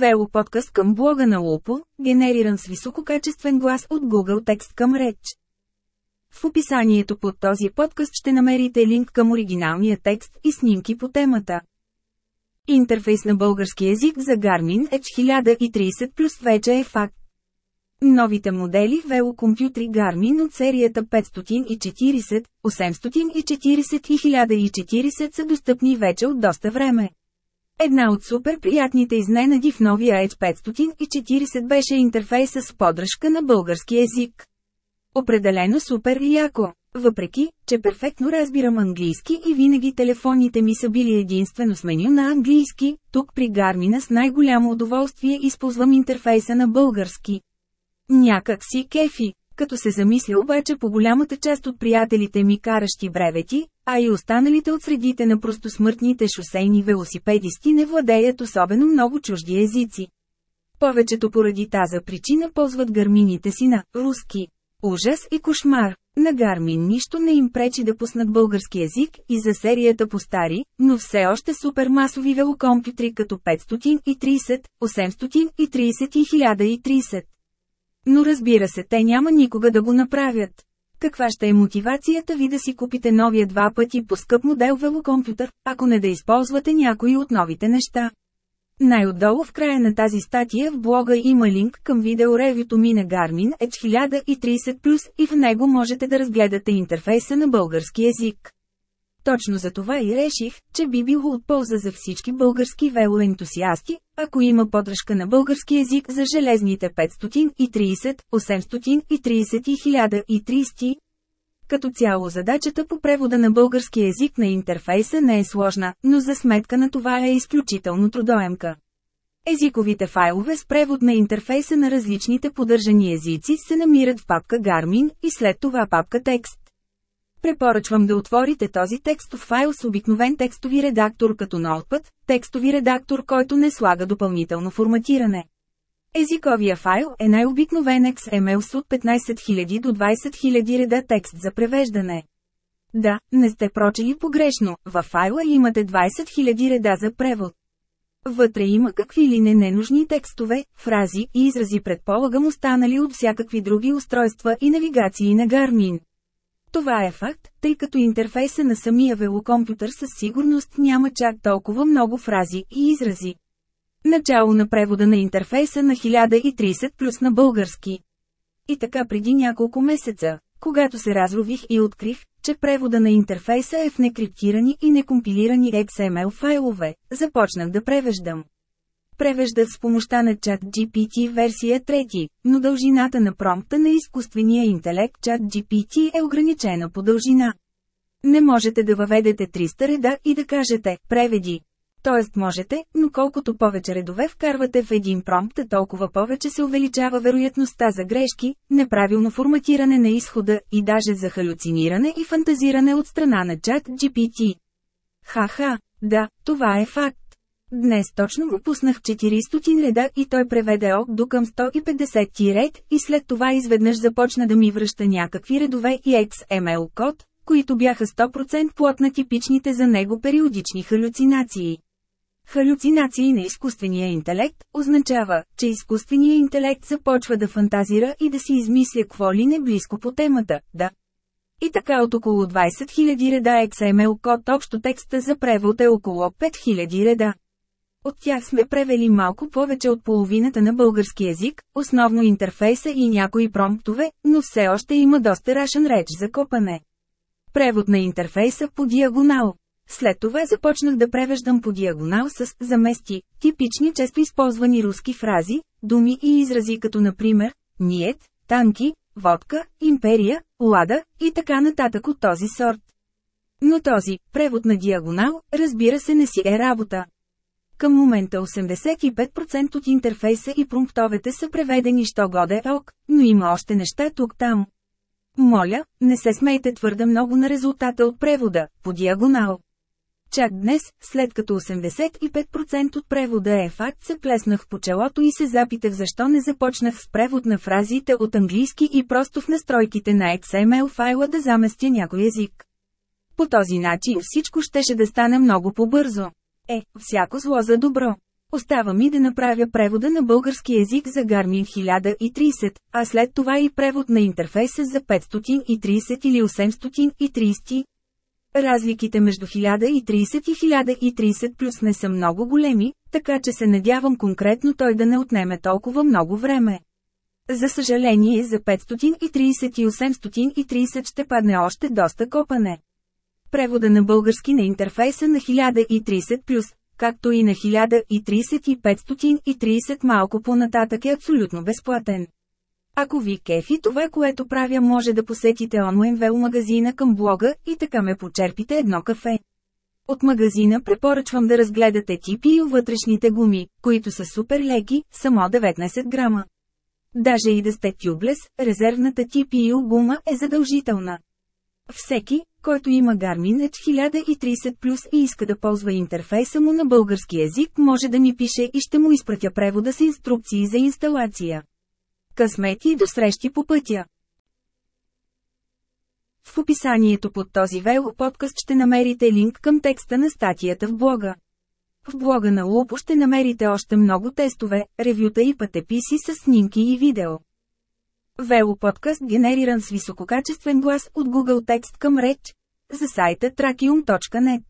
Вело подкаст към блога на Лупо, генериран с висококачествен глас от Google Текст към реч. В описанието под този подкаст ще намерите линк към оригиналния текст и снимки по темата. Интерфейс на български език за Garmin Edge 1030 плюс вече е факт. Новите модели велокомпютри Garmin от серията 540, 840 и 1040 са достъпни вече от доста време. Една от супер приятните изненади в новия Edge 540 беше интерфейса с подръжка на български език. Определено супер и яко. Въпреки, че перфектно разбирам английски и винаги телефоните ми са били единствено с меню на английски, тук при Гармина с най-голямо удоволствие използвам интерфейса на български. Някак си кефи, като се замисля обаче по голямата част от приятелите ми каращи бревети, а и останалите от средите на простосмъртните шосейни велосипедисти не владеят особено много чужди езици. Повечето поради тази причина ползват гърмините си на руски. Ужас и кошмар. На Гармин нищо не им пречи да пуснат български език и за серията по стари, но все още супермасови велокомпютри като 530, 830 и 1030. Но разбира се, те няма никога да го направят. Каква ще е мотивацията ви да си купите новия два пъти по скъп модел велокомпютър, ако не да използвате някои от новите неща? Най-отдолу в края на тази статия в блога има линк към видеоревюто ми на Garmin Edge 1030+, и в него можете да разгледате интерфейса на български език. Точно за това и реших, че би било от полза за всички български велоентусиасти, ако има подръжка на български език за железните 530, 830 и 1030. Като цяло задачата по превода на български език на интерфейса не е сложна, но за сметка на това е изключително трудоемка. Езиковите файлове с превод на интерфейса на различните поддържани езици се намират в папка Garmin и след това папка текст. Препоръчвам да отворите този текстов файл с обикновен текстови редактор като Notepad, текстови редактор, който не слага допълнително форматиране. Езиковия файл е най-обикновен XML с от 15 000 до 20 000 реда текст за превеждане. Да, не сте прочели погрешно, във файла имате 20 000 реда за превод. Вътре има какви ли не ненужни текстове, фрази и изрази предполагам останали от всякакви други устройства и навигации на Garmin. Това е факт, тъй като интерфейса на самия велокомпютър със сигурност няма чак толкова много фрази и изрази. Начало на превода на интерфейса на 1030 плюс на български. И така преди няколко месеца, когато се разрових и открих, че превода на интерфейса е в некриптирани и некомпилирани XML файлове, започнах да превеждам превеждат с помощта на чат GPT версия 3, но дължината на промпта на изкуствения интелект чат GPT е ограничена по дължина. Не можете да въведете 300 реда и да кажете «преведи». Тоест можете, но колкото повече редове вкарвате в един промпт, толкова повече се увеличава вероятността за грешки, неправилно форматиране на изхода и даже за халюциниране и фантазиране от страна на чат GPT. Ха-ха, да, това е факт. Днес точно го пуснах 400 реда и той преведе ок до към 150 ти ред и след това изведнъж започна да ми връща някакви редове и XML код, които бяха 100% плод на типичните за него периодични халюцинации. Халюцинации на изкуствения интелект означава, че изкуственият интелект започва да фантазира и да си измисля какво ли не близко по темата, да. И така от около 20 000 реда XML код общо текста за превод е около 5000 реда. От тях сме превели малко повече от половината на български язик, основно интерфейса и някои промптове, но все още има доста рашен реч за копане. Превод на интерфейса по диагонал. След това започнах да превеждам по диагонал с замести, типични често използвани руски фрази, думи и изрази като например «ниет», «танки», «водка», «империя», «лада» и така нататък от този сорт. Но този превод на диагонал, разбира се, не си е работа. Към момента 85% от интерфейса и пунктовете са преведени що годе ок, но има още неща тук-там. Моля, не се смейте твърде много на резултата от превода, по диагонал. Чак днес, след като 85% от превода е факт, се плеснах по челото и се запитах защо не започнах с превод на фразите от английски и просто в настройките на XML файла да заместя някой език. По този начин всичко щеше да стане много по-бързо. Е, всяко зло за добро. Остава ми да направя превода на български език за Garmin 1030, а след това и превод на интерфейса за 530 или 830. Разликите между 1030 и 1030 плюс не са много големи, така че се надявам конкретно той да не отнеме толкова много време. За съжаление за 530 и 830 ще падне още доста копане. Превода на български на интерфейса на 1030+, както и на 1030 и 530 малко по-нататък е абсолютно безплатен. Ако ви кефи това, което правя, може да посетите онлайн вел магазина към блога и така ме почерпите едно кафе. От магазина препоръчвам да разгледате типи и вътрешните гуми, които са супер леки, само 19 грама. Даже и да сте тюблес, резервната TPU гума е задължителна. Всеки, който има Garmin Edge 1030 Plus и иска да ползва интерфейса му на български език, може да ми пише и ще му изпратя превода с инструкции за инсталация. Късмети и до срещи по пътя! В описанието под този вело подкаст ще намерите линк към текста на статията в блога. В блога на Лупо ще намерите още много тестове, ревюта и пътеписи с снимки и видео. Вело подкаст генериран с висококачествен глас от Google Текст към реч за сайта trakium.net.